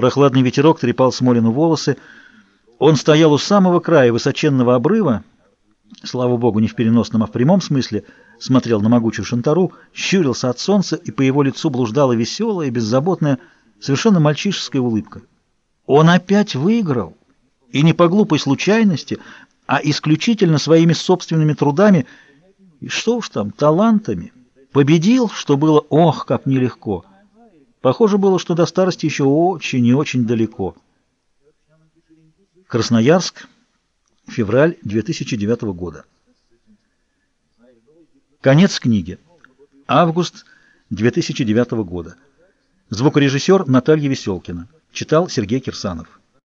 Прохладный ветерок трепал Смолину волосы. Он стоял у самого края высоченного обрыва, слава богу, не в переносном, а в прямом смысле, смотрел на могучую шантару, щурился от солнца, и по его лицу блуждала веселая, беззаботная, совершенно мальчишеская улыбка. Он опять выиграл, и не по глупой случайности, а исключительно своими собственными трудами, и что уж там, талантами. Победил, что было, ох, как нелегко. Похоже было, что до старости еще очень и очень далеко. Красноярск, февраль 2009 года. Конец книги. Август 2009 года. Звукорежиссер Наталья Веселкина. Читал Сергей Кирсанов.